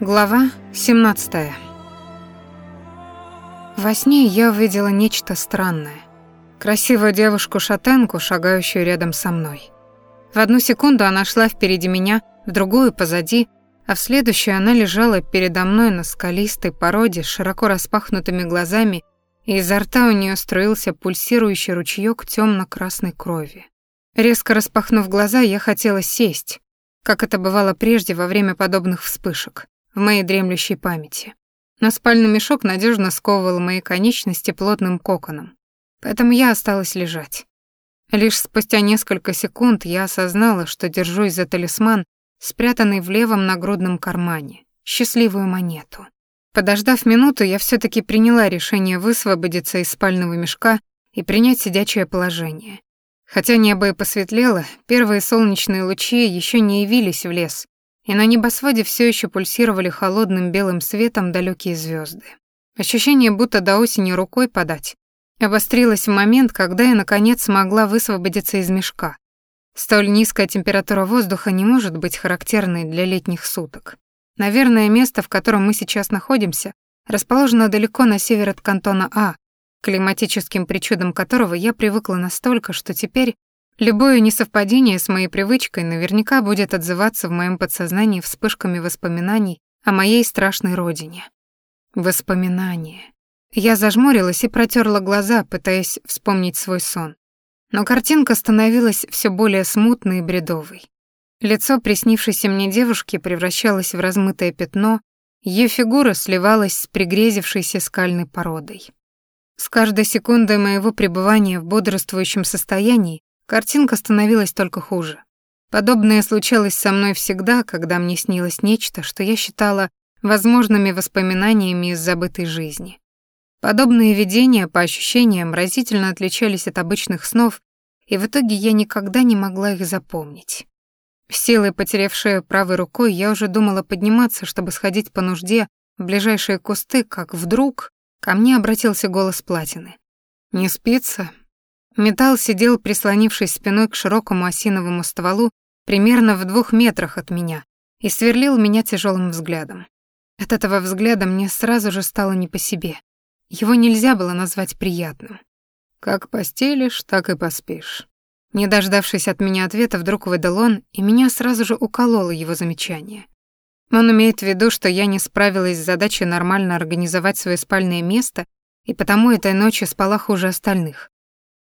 Глава 17. Во сне я увидела нечто странное. Красивую девушку-шатенку, шагающую рядом со мной. В одну секунду она шла впереди меня, в другую — позади, а в следующую она лежала передо мной на скалистой породе с широко распахнутыми глазами, и изо рта у нее струился пульсирующий ручеёк тёмно-красной крови. Резко распахнув глаза, я хотела сесть, как это бывало прежде во время подобных вспышек в моей дремлющей памяти. Но спальный мешок надежно сковывал мои конечности плотным коконом, поэтому я осталась лежать. Лишь спустя несколько секунд я осознала, что держусь за талисман, спрятанный в левом нагрудном кармане, счастливую монету. Подождав минуту, я все таки приняла решение высвободиться из спального мешка и принять сидячее положение. Хотя небо и посветлело, первые солнечные лучи еще не явились в лес, и на небосводе все еще пульсировали холодным белым светом далекие звезды. Ощущение, будто до осени рукой подать, обострилось в момент, когда я наконец смогла высвободиться из мешка. Столь низкая температура воздуха не может быть характерной для летних суток. Наверное, место, в котором мы сейчас находимся, расположено далеко на север от кантона А, климатическим причудам которого я привыкла настолько, что теперь Любое несовпадение с моей привычкой наверняка будет отзываться в моем подсознании вспышками воспоминаний о моей страшной родине. Воспоминания. Я зажмурилась и протерла глаза, пытаясь вспомнить свой сон. Но картинка становилась все более смутной и бредовой. Лицо приснившейся мне девушки превращалось в размытое пятно, ее фигура сливалась с пригрезившейся скальной породой. С каждой секундой моего пребывания в бодрствующем состоянии Картинка становилась только хуже. Подобное случалось со мной всегда, когда мне снилось нечто, что я считала возможными воспоминаниями из забытой жизни. Подобные видения, по ощущениям, разительно отличались от обычных снов, и в итоге я никогда не могла их запомнить. Силой потеряв шею правой рукой, я уже думала подниматься, чтобы сходить по нужде в ближайшие кусты, как вдруг ко мне обратился голос Платины. «Не спится? Металл сидел, прислонившись спиной к широкому осиновому стволу, примерно в двух метрах от меня, и сверлил меня тяжелым взглядом. От этого взгляда мне сразу же стало не по себе. Его нельзя было назвать приятным. «Как постелишь, так и поспишь». Не дождавшись от меня ответа, вдруг выдал он, и меня сразу же укололо его замечание. Он имеет в виду, что я не справилась с задачей нормально организовать свое спальное место, и потому этой ночью спала хуже остальных.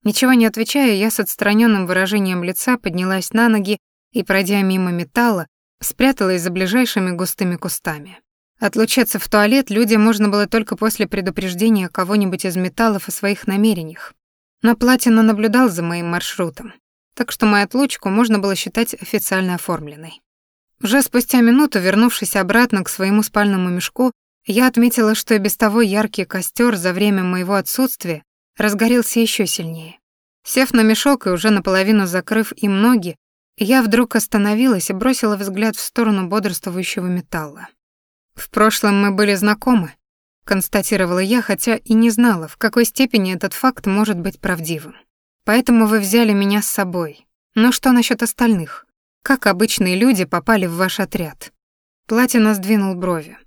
Ничего не отвечая, я с отстраненным выражением лица поднялась на ноги и, пройдя мимо металла, спряталась за ближайшими густыми кустами. Отлучаться в туалет людям можно было только после предупреждения кого-нибудь из металлов о своих намерениях. Но Платина наблюдал за моим маршрутом, так что мою отлучку можно было считать официально оформленной. Уже спустя минуту, вернувшись обратно к своему спальному мешку, я отметила, что и без того яркий костер за время моего отсутствия разгорелся еще сильнее. Сев на мешок и уже наполовину закрыв им ноги, я вдруг остановилась и бросила взгляд в сторону бодрствующего металла. «В прошлом мы были знакомы», — констатировала я, хотя и не знала, в какой степени этот факт может быть правдивым. «Поэтому вы взяли меня с собой. Но что насчет остальных? Как обычные люди попали в ваш отряд?» Платина сдвинул брови.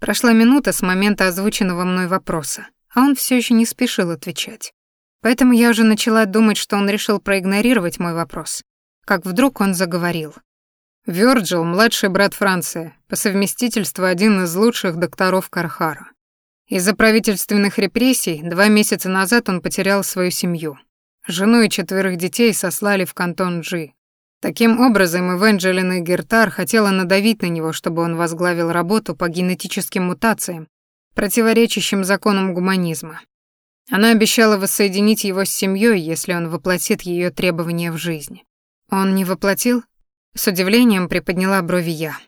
Прошла минута с момента озвученного мной вопроса а он все еще не спешил отвечать. Поэтому я уже начала думать, что он решил проигнорировать мой вопрос. Как вдруг он заговорил. Вёрджил — младший брат Франции, по совместительству один из лучших докторов Кархара. Из-за правительственных репрессий два месяца назад он потерял свою семью. Жену и четверых детей сослали в кантон Джи. Таким образом, Эвенджелина Гертар хотела надавить на него, чтобы он возглавил работу по генетическим мутациям противоречащим законам гуманизма. Она обещала воссоединить его с семьей, если он воплотит ее требования в жизнь. Он не воплотил? С удивлением приподняла брови я.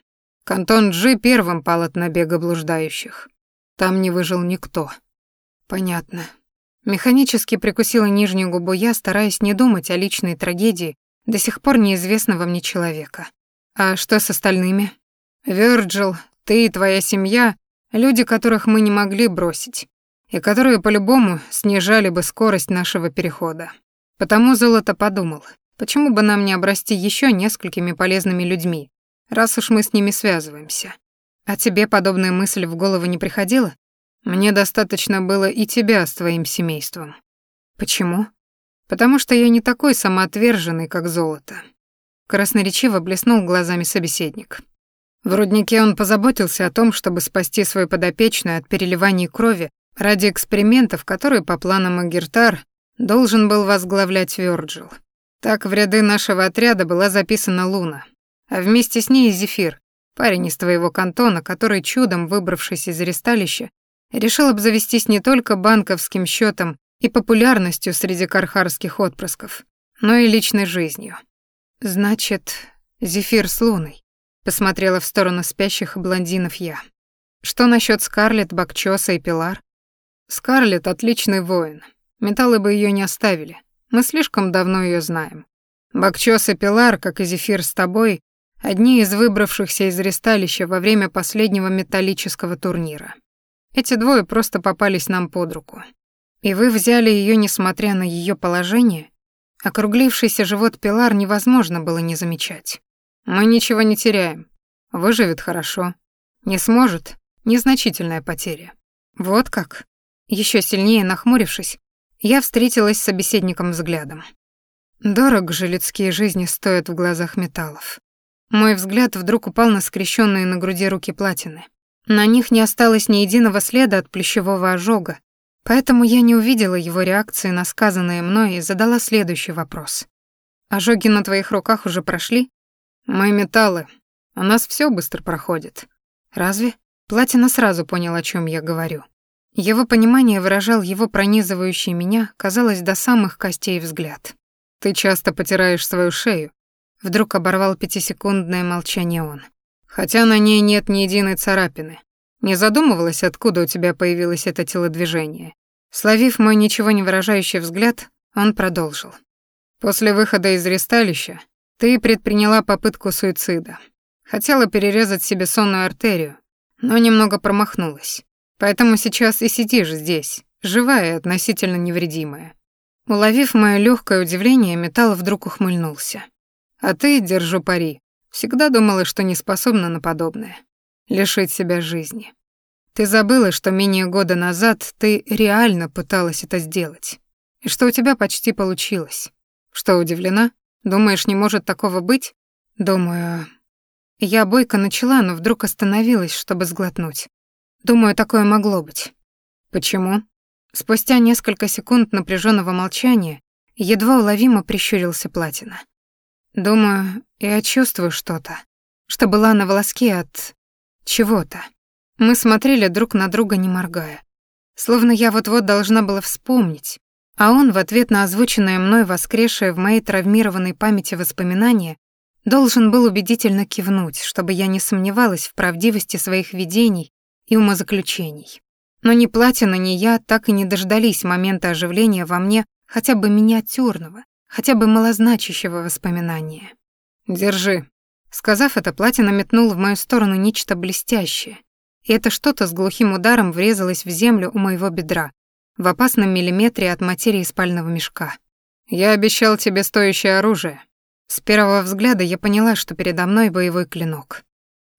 Кантон Джи первым пал от набега блуждающих. Там не выжил никто. Понятно. Механически прикусила нижнюю губу я, стараясь не думать о личной трагедии до сих пор неизвестного мне человека. А что с остальными? Вёрджил, ты и твоя семья Люди, которых мы не могли бросить, и которые по-любому снижали бы скорость нашего перехода. Потому Золото подумал, почему бы нам не обрасти еще несколькими полезными людьми, раз уж мы с ними связываемся. А тебе подобная мысль в голову не приходила? Мне достаточно было и тебя с твоим семейством. Почему? Потому что я не такой самоотверженный, как золото. Красноречиво блеснул глазами собеседник. В руднике он позаботился о том, чтобы спасти свою подопечную от переливания крови ради экспериментов, которые по планам Агиртар должен был возглавлять Вёрджил. Так в ряды нашего отряда была записана Луна, а вместе с ней Зефир, парень из твоего кантона, который, чудом выбравшись из аресталища, решил обзавестись не только банковским счетом и популярностью среди кархарских отпрысков, но и личной жизнью. Значит, Зефир с Луной. Посмотрела в сторону спящих блондинов я. Что насчет Скарлетт, Бакчоса и Пилар? Скарлетт отличный воин. Металлы бы ее не оставили. Мы слишком давно ее знаем. Бакчос и Пилар, как и Зефир с тобой, одни из выбравшихся из ресталища во время последнего металлического турнира. Эти двое просто попались нам под руку. И вы взяли ее, несмотря на ее положение? Округлившийся живот Пилар невозможно было не замечать. Мы ничего не теряем. Выживет хорошо. Не сможет — незначительная потеря. Вот как? Еще сильнее нахмурившись, я встретилась с собеседником взглядом. Дорого же людские жизни стоят в глазах металлов. Мой взгляд вдруг упал на скрещенные на груди руки платины. На них не осталось ни единого следа от плющевого ожога, поэтому я не увидела его реакции на сказанное мной и задала следующий вопрос. «Ожоги на твоих руках уже прошли?» «Мы металлы. У нас все быстро проходит». «Разве?» Платина сразу понял, о чем я говорю. Его понимание выражал его пронизывающий меня, казалось, до самых костей взгляд. «Ты часто потираешь свою шею», — вдруг оборвал пятисекундное молчание он. «Хотя на ней нет ни единой царапины. Не задумывалась, откуда у тебя появилось это телодвижение?» Словив мой ничего не выражающий взгляд, он продолжил. «После выхода из ресталища ты предприняла попытку суицида. Хотела перерезать себе сонную артерию, но немного промахнулась. Поэтому сейчас и сидишь здесь, живая и относительно невредимая. Уловив мое легкое удивление, металл вдруг ухмыльнулся. А ты, держу пари, всегда думала, что не способна на подобное. Лишить себя жизни. Ты забыла, что менее года назад ты реально пыталась это сделать. И что у тебя почти получилось. Что, удивлена? Думаешь, не может такого быть? Думаю... Я бойко начала, но вдруг остановилась, чтобы сглотнуть. Думаю, такое могло быть. Почему? Спустя несколько секунд напряженного молчания едва уловимо прищурился Платина. Думаю, я чувствую что-то, что была на волоске от чего-то. Мы смотрели друг на друга, не моргая. Словно я вот-вот должна была вспомнить, а он в ответ на озвученное мной воскресшее в моей травмированной памяти воспоминание должен был убедительно кивнуть, чтобы я не сомневалась в правдивости своих видений и умозаключений. Но ни Платина, ни я так и не дождались момента оживления во мне хотя бы миниатюрного, хотя бы малозначащего воспоминания. «Держи». Сказав это, Платина метнул в мою сторону нечто блестящее, и это что-то с глухим ударом врезалось в землю у моего бедра, в опасном миллиметре от материи спального мешка. «Я обещал тебе стоящее оружие». С первого взгляда я поняла, что передо мной боевой клинок.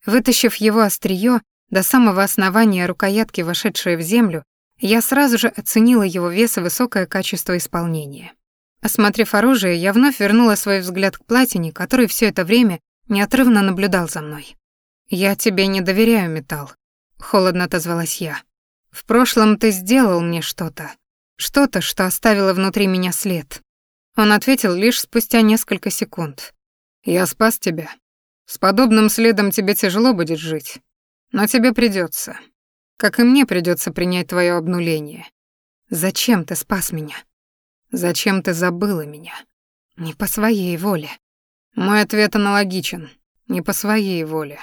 Вытащив его острие, до самого основания рукоятки, вошедшей в землю, я сразу же оценила его вес и высокое качество исполнения. Осмотрев оружие, я вновь вернула свой взгляд к платине, который все это время неотрывно наблюдал за мной. «Я тебе не доверяю, металл», — холодно отозвалась я. «В прошлом ты сделал мне что-то. Что-то, что оставило внутри меня след». Он ответил лишь спустя несколько секунд. «Я спас тебя. С подобным следом тебе тяжело будет жить. Но тебе придется, Как и мне придется принять твое обнуление. Зачем ты спас меня? Зачем ты забыла меня? Не по своей воле. Мой ответ аналогичен. Не по своей воле.